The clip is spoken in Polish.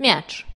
miecz.